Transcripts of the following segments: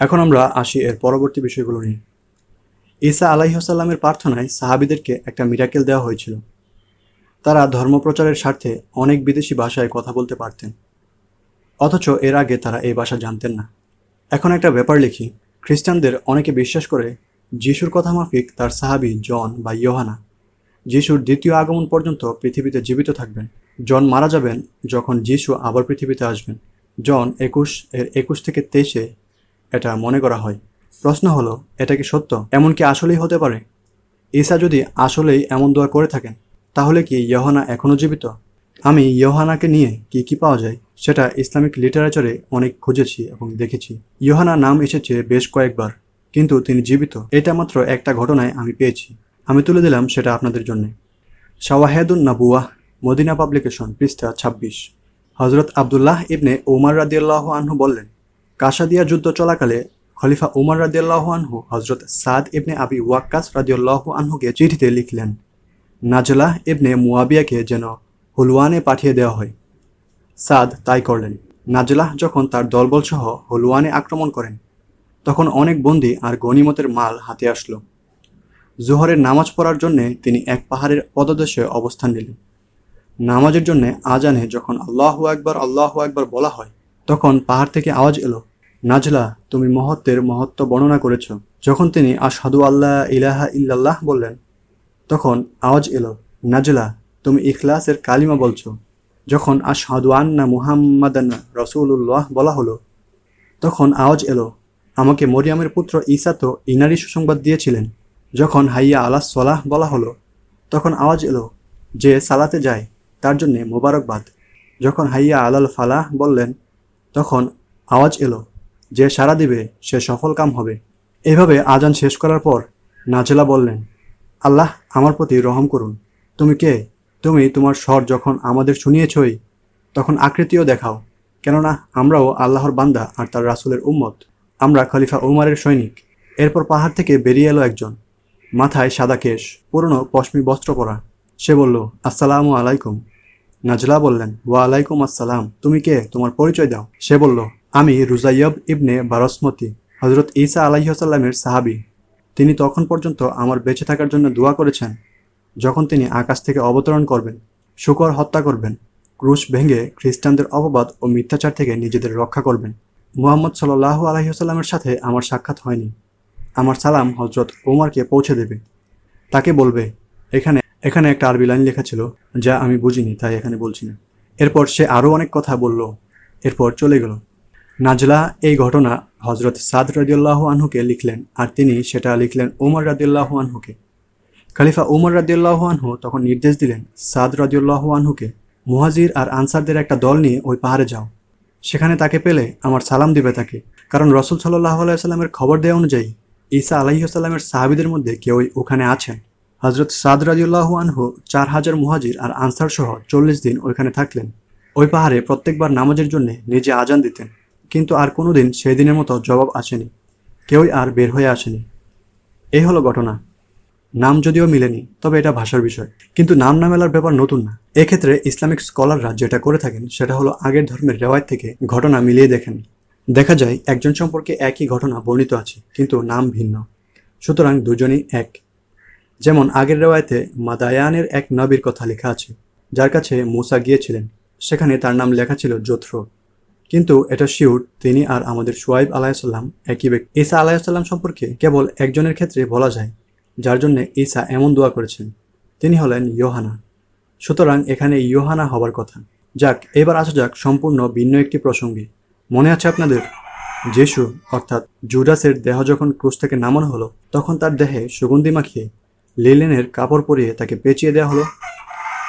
এখন আমরা আসি এর পরবর্তী বিষয়গুলো নিয়ে। ঈসা আলাইহসাল্লামের প্রার্থনায় সাহাবিদেরকে একটা মিরাকেল দেওয়া হয়েছিল। তারা ধর্মপ্রচারের স্বার্থে অনেক বিদেশি ভাষায় কথা বলতে পারতেন। অথচ এর আগে তারা এই ভাষা জানতেন না। এখন একটা ব্যাপার লিখি, খ্রিস্টানদের অনেকে বিশ্বাস করে যিশুর কথা মাফিক তার সাহাবি জন বা ইয়োহানা, যিশুর দ্বিতীয় আগমন পর্যন্ত পৃথিবীতে জীবিত থাকবেন। জন মারা যাবেন যখন যিশু আবার পৃথিবীতে আসবেন। জন একুশ, এর একুশ থেকে তেইশে এটা মনে করা হয়। প্রশ্ন হলো, এটা কি সত্য? এমন কি আসলেই হতে পারে। ঈসা যদি আসলেই এমন দোয়া করে থাকেন, তাহলে কি ইয়োহানা এখনও জীবিত? আমি ইয়োহানাকে নিয়ে কি কি পাওয়া যায়, সেটা ইসলামিক লিটারেচারে অনেক খুঁজেছি এবং দেখেছি। ইয়োহানা নাম এসেছে বেশ কয়েকবার, কিন্তু তিনি জীবিত। এটা মাত্র একটা ঘটনায় আমি পেয়েছি। আমি তুলে দিলাম সেটা আপনাদের জন্য। শাওয়াহেদুন নাবুয়াহ, মদিনা পাবলিকেশন, পৃষ্ঠা ছাব্বিশ। হজরত আবদুল্লাহ ইবনে উমার রাদিয়াল্লাহ আনহু বললেন কাশাদিয়া যুদ্ধ চলাকালে খলিফা উমার রাদিয়াল্লাহ আনহু হজরত সাদ ইবনে আবি ওয়াক্কাস রাদিয়াল্লাহ আনহুকে চিঠিতে লিখলেন, নাজলাহ ইবনে মুয়াবিয়াকে যেন হুলওয়ানে পাঠিয়ে দেওয়া হয়। সাদ তাই করলেন। নাজলাহ যখন তার দলবল সহ হুলওয়ানে আক্রমণ করেন, তখন অনেক বন্দী আর গনিমতের মাল হাতে আসলো। জোহরের নামাজ পড়ার জন্যে তিনি এক পাহাড়ের পদদেশে অবস্থান নিলেন। নামাজের জন্য আজানে যখন আল্লাহু একবার আল্লাহু একবার বলা হয় তখন পাহাড় থেকে আওয়াজ এলো, নাজলা, তুমি মহত্বের মহত্ব বর্ণনা করেছ। যখন তিনি, আশহাদু আল্লাহ ইলাহা ইল্লাল্লাহ বললেন, তখন আওয়াজ এলো, নাজলা, তুমি ইখলাসের কালিমা বলছো। যখন, আশহাদু আন্না মুহাম্মাদান রসুল্লাহ বলা হলো, তখন আওয়াজ এলো, আমাকে মরিয়ামের পুত্র ঈসা তো ইনারি সুসংবাদ দিয়েছিলেন। যখন, হাইয়া আলাহ সলাহ বলা হলো, তখন আওয়াজ এলো, যে সালাতে যায়, তার জন্যে মোবারকবাদ। যখন, হাইয়া আলাল ফালাহ বললেন তখন আওয়াজ এলো যে সাড়া দিবে, সে সফল কাম হবে। এভাবে আজান শেষ করার পর নাজেলা বললেন, আল্লাহ আমার প্রতি রহম করুন। তুমি কে? তুমি তোমার স্বর যখন আমাদের শুনিয়েছই, তখন আকৃতিও দেখাও। কেননা আমরাও আল্লাহর বান্দা আর তার রাসুলের উম্মত। আমরা খলিফা উমারের সৈনিক। এরপর পাহাড় থেকে বেরিয়ে এলো একজন। মাথায় সাদা কেশ, পুরনো পশমি বস্ত্র পরা। সে বলল, আসসালামু আলাইকুম। নাজলা বললেন ওয়া আলাইকুম আসসালাম, তুমি কে? তোমার পরিচয় দাও। সে বলল, আমি রুজাইয়ব ইবনে বারসমতি হজরত ঈসা আলাইসাল্লামের সাহাবি। তিনি তখন পর্যন্ত আমার বেঁচে থাকার জন্য দোয়া করেছেন, যখন তিনি আকাশ থেকে অবতরণ করবেন, শুকর হত্যা করবেন, ক্রুশ ভেঙে খ্রিস্টানদের অপবাদ ও মিথ্যাচার থেকে নিজেদের রক্ষা করবেন। মুহাম্মদ সাল্লাহ আলহিহাস্লামের সাথে আমার সাক্ষাৎ হয়নি। আমার সালাম হজরত ওমারকে পৌঁছে দেবে। তাকে বলবে, এখানে এখানে একটা আরবি লাইন লেখা ছিল, যা আমি বুঝিনি, তাই এখানে বলছি না। এরপর সে আরও অনেক কথা বলল, এরপর চলে গেল। নাজলা এই ঘটনা হজরত সাদ রাদিউল্লাহ আনহুকে লিখলেন, আর তিনি সেটা লিখলেন ওমর রাদিউল্লাহ আনহুকে। খালিফা উমর রাদিউল্লাহ আনহু তখন নির্দেশ দিলেন, সাদ রাদিউল্লাহ আনহুকে, মুহাজির আর আনসারদের একটা দল নিয়ে ওই পাহাড়ে যাও। সেখানে তাকে পেলে আমার সালাম দিবে তাকে। কারণ রসুল সাল্লাহ আলাইসাল্লামের খবর দেওয়া অনুযায়ী ঈসা আলাইসাল্লামের সাহাবিদের মধ্যে কেউই ওখানে আছেন। হজরত সাদ রাজিউল্লাহ আনহু, চার হাজার মুহাজির আর আনসার সহ চল্লিশ দিন ওইখানে থাকলেন। ওই পাহাড়ে প্রত্যেকবার নামাজের জন্য নিজে আজান দিতেন, কিন্তু আর কোনোদিন সেই দিনের মতো জবাব আসেনি। কেউই আর বের হয়ে আসেনি। এই হলো ঘটনা। নাম যদিও মিলেনি, তবে এটা ভাষার বিষয়। কিন্তু নাম না মেলার ব্যাপার নতুন না। এক্ষেত্রে ইসলামিক স্কলাররা যেটা করে থাকেন, সেটা হলো আগের ধর্মের রেওয়ায়ত থেকে ঘটনা মিলিয়ে দেখেন। দেখা যায়, একজন সম্পর্কে একই ঘটনা বর্ণিত আছে, কিন্তু নাম ভিন্ন। সুতরাং দুজনই এক। যেমন আগের রেওয়ায়তে মাদায়ানের এক নবীর কথা লেখা আছে, যার কাছে মুসা গিয়েছিলেন। সেখানে তার নাম লেখা ছিল জোথ্র। কিন্তু এটা শিউর, তিনি আর আমাদের সোয়াইব আলাহিসাল্লাম একই ব্যক্তি। ঈসা আলাহিসাল্লাম সম্পর্কে কেবল একজনের ক্ষেত্রে বলা যায়, যার জন্য ঈসা এমন দোয়া করেছেন। তিনি হলেন ইয়োহানা। সুতরাং এখানে ইয়োহানা হবার কথা। যাক, এবার আসা যাক সম্পূর্ণ ভিন্ন একটি প্রসঙ্গে। মনে আছে আপনাদের? যেসু অর্থাৎ জুডাসের দেহ যখন ক্রুশ থেকে নামানো হলো, তখন তার দেহে সুগন্ধি মাখিয়ে লিলেনের কাপড় পরিয়ে তাকে পেঁচিয়ে দেওয়া হলো।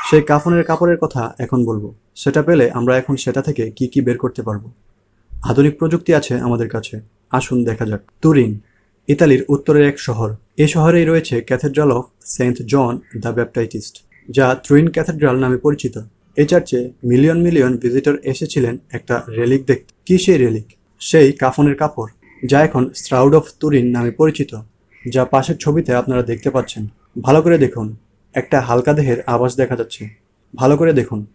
সেই কাফনের কাপড়ের কথা এখন বলব। সেটা পেলে আমরা এখন সেটা থেকে কি কি বের করতে পারব। আধুনিক প্রযুক্তি আছে আমাদের কাছে। আসুন দেখা যাক। তুরিন, ইতালির উত্তরের এক শহর। এ শহরেই রয়েছে cathedral of Saint John the Baptist, যা ট্রুইন ক্যাথেড্রাল নামে পরিচিত। এই চার্চে মিলিয়ন মিলিয়ন ভিজিটর এসেছিলেন একটা রেলিক দেখতে। কি সেই রেলিক? সেই কাফনের কাপড়, যা এখন স্ট্রাউড অফ তুরিন নামে পরিচিত। যা পাশের ছবিতে আপনারা দেখতে পাচ্ছেন। ভালো করে দেখুন, একটা হালকা দেহের আবাস দেখা যাচ্ছে। ভালো করে দেখুন,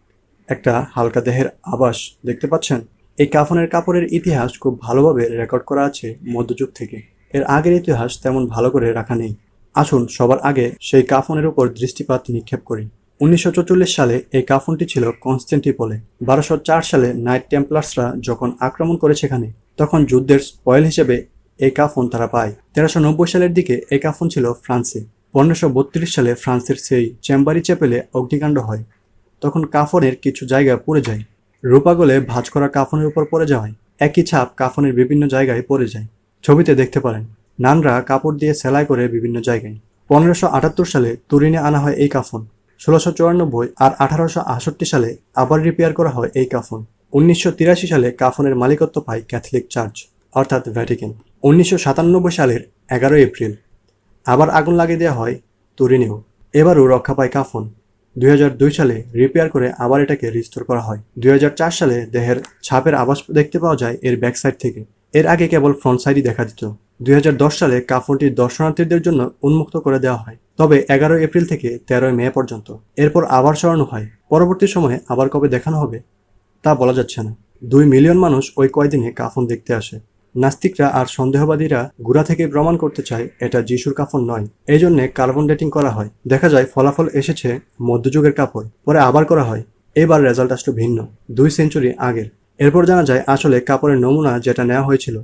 একটা হালকা দেহের আবাস দেখতে পাচ্ছেন? এই কাফনের কাপড়ের ইতিহাস খুব ভালোভাবে রেকর্ড করা আছে মধ্যযুগ থেকে। এর আগের ইতিহাস তেমন ভালো করে রাখা নেই। আসুন, সবার আগে সেই কাফনের উপর দৃষ্টিপাত নিক্ষেপ করি। উনিশশো সালে এই কাফনটি ছিল কনস্টেন্টিপোলে। বারোশো সালে নাইট টেম্পলার্সরা যখন আক্রমণ করে সেখানে তখন যুদ্ধের স্পয়েল হিসেবে এই কাফন তারা পায়। তেরোশো নব্বই সালের দিকে এই কাফন ছিল ফ্রান্সে। পনেরোশো সালে ফ্রান্সের সেই চেম্বারি চ্যাপেলে অগ্নিকাণ্ড হয়। তখন কাফনের কিছু জায়গা পড়ে যায়। রূপাগলে ভাঁজ করা কাফনের উপর পড়ে যাওয়ায় একই ছাপ কাফনের বিভিন্ন জায়গায় পড়ে যায়। ছবিতে দেখতে পারেন, নানরা কাপড় দিয়ে সেলাই করে বিভিন্ন জায়গায়। পনেরোশো আটাত্তর সালে তুরিনে আনা হয় এই কাফন। ষোলোশো চুরানব্বই আর আঠারোশো আটষট্টি সালে আবার রিপেয়ার করা হয় এই কাফন। উনিশশো তিরাশি সালে কাফনের মালিকত্ব পায় ক্যাথলিক চার্চ, অর্থাৎ ভ্যাটিকেন। উনিশশো সাতানব্বই সালের এগারোই এপ্রিল। আবার আগুন লাগিয়ে দেওয়া হয় তুরিনেও। এবারও রক্ষা পায় কাফন। দুই হাজার দুই সালে রিপেয়ার করে আবার এটাকে রিস্টোর করা হয়। দুই হাজার চার সালে দেহের ছাপের আবাস দেখতে পাওয়া যায় এর ব্যাক সাইড থেকে। এর আগে কেবল ফ্রন্ট সাইডই দেখা দিত। দুই হাজার দশ সালে কাফনটি দর্শনার্থীদের জন্য উন্মুক্ত করে দেওয়া হয়। তবে এগারো এপ্রিল থেকে তেরোই মে পর্যন্ত। এরপর আবার সরানো হয়। পরবর্তী সময়ে আবার কবে দেখানো হবে তা বলা যাচ্ছে না। দুই মিলিয়ন মানুষ ওই কয়দিনে কাফন দেখতে আসে। নাস্তিকরা আর সন্দেহবাদীরা গুড়া থেকে প্রমাণ করতে চায় এটা যিশুর কাফন নয়। এই জন্যে কার্বন ডেটিং করা হয়। দেখা যায়, ফলাফল এসেছে মধ্যযুগের কাপড়, পরে আবার করা হয়। এবার রেজাল্ট আসলে ভিন্ন, দুই সেঞ্চুরি আগের। এরপর জানা যায়, আসলে কাপড়ের নমুনা যেটা নেওয়া হয়েছিল,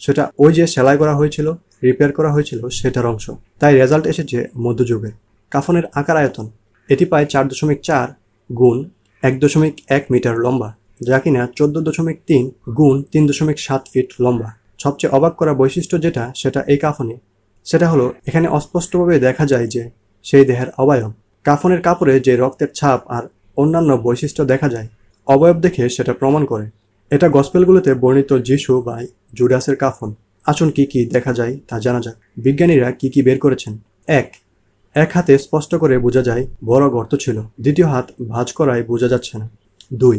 সেটা ওই যে সেলাই করা হয়েছিল, রিপেয়ার করা হয়েছিল, সেটার অংশ। তাই রেজাল্ট এসেছে মধ্যযুগের। কাফনের আকার আয়তন, এটি পায় চার দশমিক চার গুণ এক দশমিক এক মিটার লম্বা। যা কিনা চোদ্দ দশমিক তিন গুণ তিন দশমিক সাত ফিট লম্বা। সবচেয়ে অবাক করা বৈশিষ্ট্য যেটা, সেটা এই কাফনে। সেটা হলো, এখানে অস্পষ্টভাবে দেখা যায় যে সেই দেহের অবয়ব। কাফনের কাপড়ে যে রক্তের ছাপ আর অন্যান্য বৈশিষ্ট্য দেখা যায়, অবয়ব দেখে সেটা প্রমাণ করে। এটা গসপেলগুলোতে বর্ণিত যিশু বা জুডাসের কাফন। আসুন কি কি দেখা যায় তা জানা যাক। বিজ্ঞানীরা কি কি বের করেছেন? এক এক হাতে স্পষ্ট করে বোঝা যায় বড় গর্ত ছিল। দ্বিতীয় হাত ভাঁজ করায় বোঝা যাচ্ছে না। দুই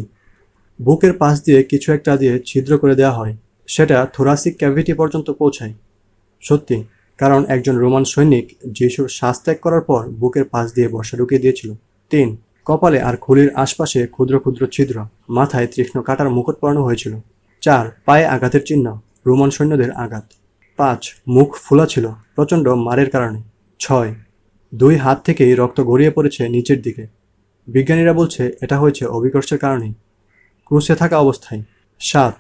বুকের পাশ দিয়ে কিছু একটা দিয়ে ছিদ্র করে দেওয়া হয়, সেটা থোরাসিক ক্যাভিটি পর্যন্ত পৌঁছায়। সত্যি, কারণ একজন রোমান সৈনিক যিশুর শ্বাস ত্যাগ করার পর বুকের পাশ দিয়ে বর্ষা ঢুকিয়ে দিয়েছিল। তিন, কপালে আর খুলির আশপাশে ক্ষুদ্র ক্ষুদ্র ছিদ্র, মাথায় তীক্ষ্ণ কাটার মুকুট পরানো হয়েছিল। চার, পায়ে আঘাতের চিহ্ন, রোমান সৈন্যদের আঘাত। পাঁচ, মুখ ফোলা ছিল প্রচণ্ড মারের কারণে। ছয়, দুই হাত থেকেই রক্ত গড়িয়ে পড়েছে নিচের দিকে। বিজ্ঞানীরা বলছে এটা হয়েছে অভিকর্ষের কারণেই। ক্রুশে থাকা অবস্থায় সাত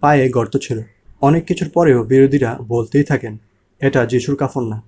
পায়ে গর্ত ছিল। অনেক কিছুর পরেও বিরোধীরা বলতেই থাকেন, এটা যিশুর কাফন না।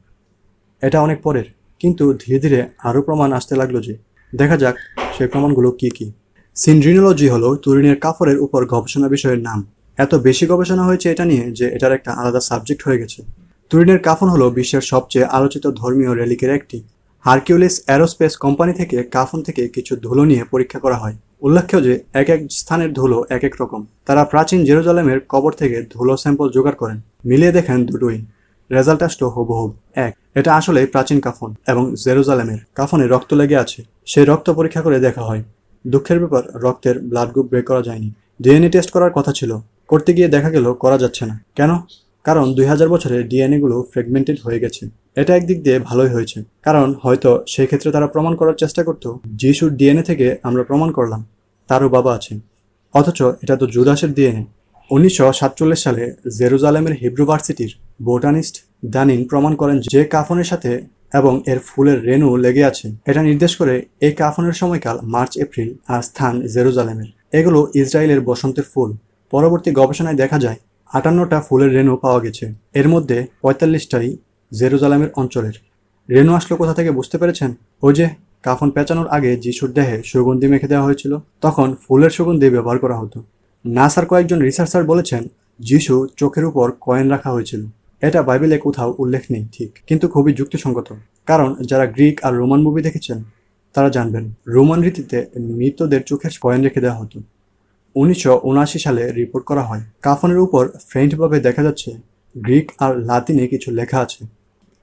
এটা অনেক পরের। কিন্তু ধীরে ধীরে আরও প্রমাণ আসতে লাগল যে, দেখা যাক সেই প্রমাণগুলো কি কি। সিন্ড্রিনোলজি হলো তুরিনের কাফরের উপর গবেষণা বিষয়ের নাম। এত বেশি গবেষণা হয়েছে এটা নিয়ে যে এটার একটা আলাদা সাবজেক্ট হয়ে গেছে। তুরিনের কাফন হলো বিশ্বের সবচেয়ে আলোচিত ধর্মীয় রেলিকের একটি হারকিউলিস অ্যারোস্পেস কোম্পানি থেকে কাফন থেকে কিছু ধুলো নিয়ে পরীক্ষা করা হয়। উল্লেখ্য যে এক এক স্থানের ধুলো এক এক রকম। তারা প্রাচীন জেরুজালেমের কবর থেকে ধুলো স্যাম্পল জোগাড় করেন। মিলিয়ে দেখেন দুটোই। রেজাল্ট আসলো হুবহুব এক। এটা আসলে প্রাচীন কাফন এবং জেরুজালেমের। কাফনে রক্ত লেগে আছে। সেই রক্ত পরীক্ষা করে দেখা হয়। দুঃখের ব্যাপার, রক্তের ব্লাড গ্রুপ বের করা যায়নি। ডিএনএ টেস্ট করার কথা ছিল। করতে গিয়ে দেখা গেল, করা যাচ্ছে না। কেন? কারণ দুই হাজার বছরে ডিএনএগুলো ফ্রেগমেন্টেড হয়ে গেছে। এটা একদিক দিয়ে ভালোই হয়েছে। কারণ হয়তো সেই ক্ষেত্রে তারা প্রমাণ করার চেষ্টা করতো, যিশুর ডিএনএ থেকে আমরা প্রমাণ করলাম, তারও বাবা আছেন। অথচ এটা তো জুদাসের ডিএনএ। উনিশশো সাতচল্লিশ সালে জেরুজালেমের হিব্রু ভার্সিটির বোটানিস্ট দানিন প্রমাণ করেন যে কাফনের সাথে এবং এর ফুলের রেণু লেগে আছে। এটা নির্দেশ করে এই কাফনের সময়কাল মার্চ, এপ্রিল আর স্থান জেরুজালেমের। এগুলো ইসরায়েলের বসন্তের ফুল। পরবর্তী গবেষণায় দেখা যায়, আটান্নটা ফুলের রেণু পাওয়া গেছে। এর মধ্যে পঁয়তাল্লিশটাই জেরুজালামের অঞ্চলের। রেণু আসলো কোথা থেকে বুঝতে পেরেছেন? ওই যে কাফন পেঁচানোর আগে যিশুর দেহে সুগন্ধি মেখে দেওয়া হয়েছিল, তখন ফুলের সুগন্ধি ব্যবহার করা হতো। নাসার কয়েকজন রিসার্চার বলেছেন, যিশু চোখের উপর কয়েন রাখা হয়েছিল। এটা বাইবেলে কোথাও উল্লেখ নেই, ঠিক, কিন্তু খুবই যুক্তিসঙ্গত, কারণ যারা গ্রিক আর রোমান মুভি দেখেছেন, তারা জানবেন, রোমান রীতিতে মৃতদের চোখের কয়েন রেখে দেওয়া হতো। উনিশশো উনআশি সালে রিপোর্ট করা হয়, কাফনের উপর ফ্রেন্টভাবে দেখা যাচ্ছে, গ্রিক আর লাতিনে কিছু লেখা আছে।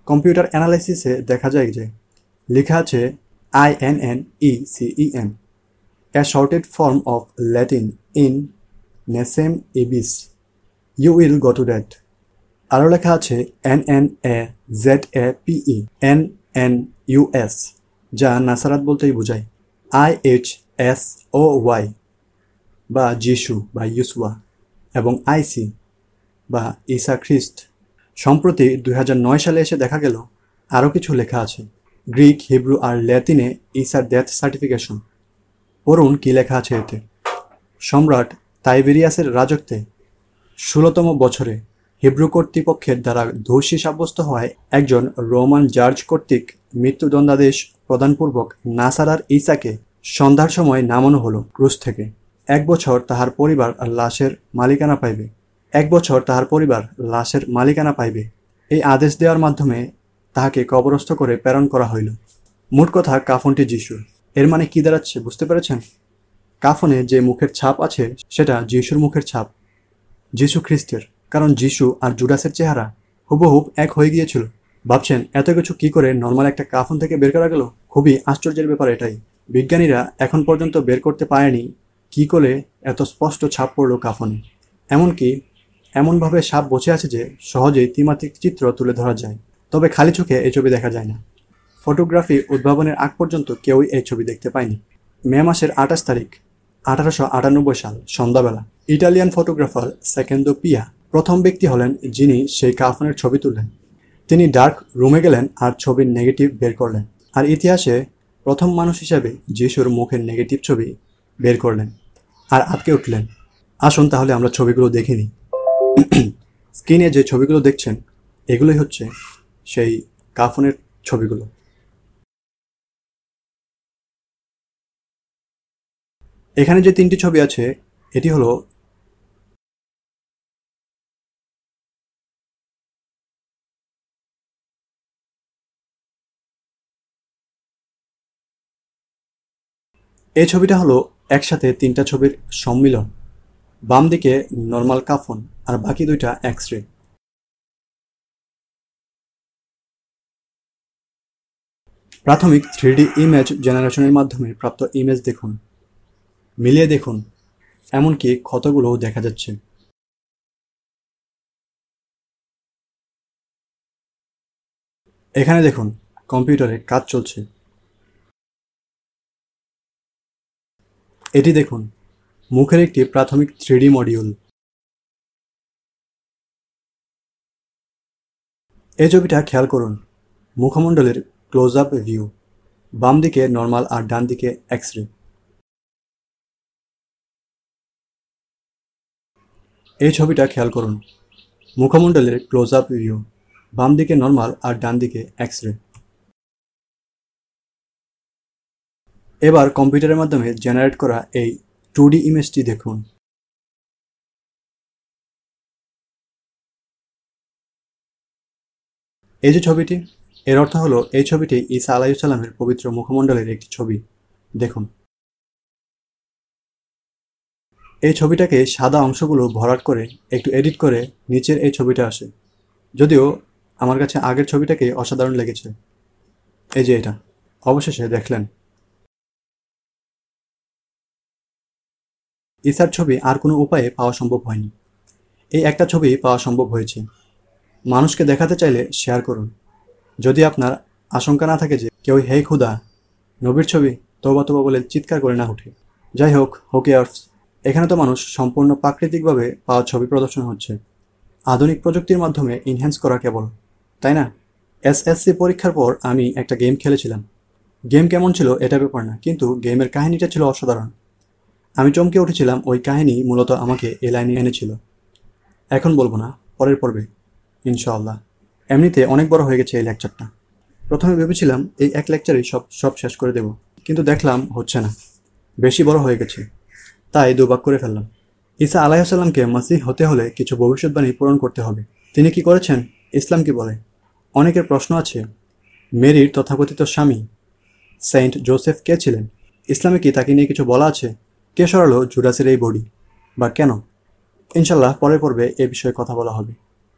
কম্পিউটার অ্যানালাইসিসে দেখা যায় যে লেখা আছে I N N E C E N A shorted form of Latin in নেসেম Ibis you will go to that আরও লেখা আছে N N A Z A P E N N U, S নাসারাত বলতেই বোঝায়। I H S O Y বা যিশু বা ইউসুয়া এবং আইসি বা ঈসা খ্রিস্ট। সম্প্রতি দুই হাজার নয় সালে এসে দেখা গেল, আরও কিছু লেখা আছে। গ্রিক, হিব্রু আর ল্যাতিনে ঈসার ডেথ সার্টিফিকেশন। পড়ুন কী লেখা আছে এতে। সম্রাট তাইবেরিয়াসের রাজত্বে ষোলোতম বছরে হিব্রু কর্তৃপক্ষের দ্বারা দোষী সাব্যস্ত হওয়ায় একজন রোমান জার্জ কর্তৃক মৃত্যুদণ্ডাদেশ প্রদানপূর্বক নাসারার ঈসাকে সন্ধ্যার সময় নামানো হলো ক্রুজ থেকে। এক বছর তাহার পরিবার লাশের মালিকানা পাইবে। এক বছর তাহার পরিবার লাশের মালিকানা পাইবে। এই আদেশ দেওয়ার মাধ্যমে তাহাকে কবরস্থ করে প্রেরণ করা হইল। মোট কথা, কাফনটি যিশুর এর মানে কি দাঁড়াচ্ছে, বুঝতে পেরেছেন? কাফনে যে মুখের ছাপ আছে, সেটা যিশুর মুখের ছাপ, যিশু খ্রিস্টের। কারণ যিশু আর জুডাসের চেহারা হুবহুব এক হয়ে গিয়েছিল। ভাবছেন, এত কিছু কি করে নর্মাল একটা কাফন থেকে বের করা গেল? খুবই আশ্চর্যের ব্যাপার এটাই। বিজ্ঞানীরা এখন পর্যন্ত বের করতে পারেনি কি করে এত স্পষ্ট ছাপ পড়ল কাফনে। এমনকি এমনভাবে সাপ বসে আছে যে সহজেই ত্রিমাত্রিক চিত্র তুলে ধরা যায়। তবে খালি চোখে এই ছবি দেখা যায় না। ফটোগ্রাফি উদ্ভাবনের আগ পর্যন্ত কেউই এই ছবি দেখতে পায়নি। মে মাসের আঠাশ তারিখ, আঠারোশো আটানব্বই সাল, সন্ধ্যাবেলা। ইটালিয়ান ফটোগ্রাফার সেকেন্ডো পিয়া প্রথম ব্যক্তি হলেন যিনি সেই কাফনের ছবি তুললেন। তিনি ডার্ক রুমে গেলেন আর ছবির নেগেটিভ বের করলেন। আর ইতিহাসে প্রথম মানুষ হিসাবে যিশুর মুখের নেগেটিভ ছবি বের করলেন। আর আটকে উঠলেন। আসুন তাহলে আমরা ছবিগুলো দেখে নিই। স্ক্রিনে যে ছবিগুলো দেখছেন, এগুলোই হচ্ছে সেই কাফনের ছবিগুলো। এখানে যে তিনটি ছবি আছে, এটি হলো এই ছবিটা হলো একসাথে তিনটা ছবির সম্মিলন। বাম দিকে নর্মাল কাফন আর বাকি দুইটা এক্স রে প্রাথমিক থ্রিডি ইমেজ জেনারেশনের মাধ্যমে প্রাপ্ত ইমেজ দেখুন। মিলিয়ে দেখুন, এমনকি ক্ষতগুলোও দেখা যাচ্ছে। এখানে দেখুন কম্পিউটারে কাজ চলছে। এটি দেখুন মুখের একটি প্রাথমিক থ্রিডি মডিউল। এই ছবিটা খেয়াল করুন, মুখমণ্ডলের ক্লোজ আপ ভিউ, বাম দিকে নর্মাল আর ডান দিকে এক্স রে এই ছবিটা খেয়াল করুন, মুখমণ্ডলের ক্লোজ আপ ভিউ, বাম দিকে নর্মাল আর ডান দিকে এক্স রে এবার কম্পিউটারের মাধ্যমে জেনারেট করা এই টু ডি ইমেজটি দেখুন। এই যে ছবিটি, এর অর্থ হলো এই ছবিটি ঈসা আলাইসাল্লামের পবিত্র মুখমণ্ডলের একটি ছবি। দেখুন। এই ছবিটাকে সাদা অংশগুলো ভরাট করে একটু এডিট করে নিচের এই ছবিটা আসে। যদিও আমার কাছে আগের ছবিটাকে অসাধারণ লেগেছে। এই যে এটা, অবশেষে দেখলেন। ইসার ছবি আর কোনো উপায়ে পাওয়া সম্ভব হয়নি। এই একটা ছবি পাওয়া সম্ভব হয়েছে। মানুষকে দেখাতে চাইলে শেয়ার করুন। যদি আপনার আশঙ্কা না থাকে যে কেউ, হে ক্ষুদা নবীর ছবি তোবা তোবা বলে চিৎকার করে না উঠে। যাই হোক হোকে আর্টস এখানে তো মানুষ সম্পূর্ণ প্রাকৃতিকভাবে পাওয়া ছবি প্রদর্শন হচ্ছে। আধুনিক প্রযুক্তির মাধ্যমে ইনহ্যান্স করা কেবল, তাই না? এসএসসি পরীক্ষার পর আমি একটা গেম খেলেছিলাম। গেম কেমন ছিল এটা ব্যাপার না, কিন্তু গেমের কাহিনীটা ছিল অসাধারণ। আমি চমকে উঠেছিলাম, ওই কাহিনী মূলত আমাকে এ লাইনে এনেছিল। এখন বলব না, পরের পর্বে, ইনশাআল্লাহ। এমনিতে অনেক বড় হয়ে গেছে এই লেকচারটা। প্রথমে ভেবেছিলাম এই এক লেকচারেই সব সব শেষ করে দেব, কিন্তু দেখলাম হচ্ছে না। বেশি বড় হয়ে গেছে। তাই দুবাক করে ফেললাম। ঈসা আলাইসাল্লামকে মাসিহ হতে হলে কিছু ভবিষ্যৎবাণী পূরণ করতে হবে। তিনি কি করেছেন ইসলাম কি বলে। অনেকের প্রশ্ন আছে, মেরির তথাকথিত স্বামী, সেন্ট জোসেফ কে ছিলেন? ইসলামে কি তাকে নিয়ে কিছু বলা আছে? কে সরালো জুরাসের এই বডি? বা কেন? ইনশাল্লাহ পরের পর্বে এ বিষয়ে কথা বলা হবে।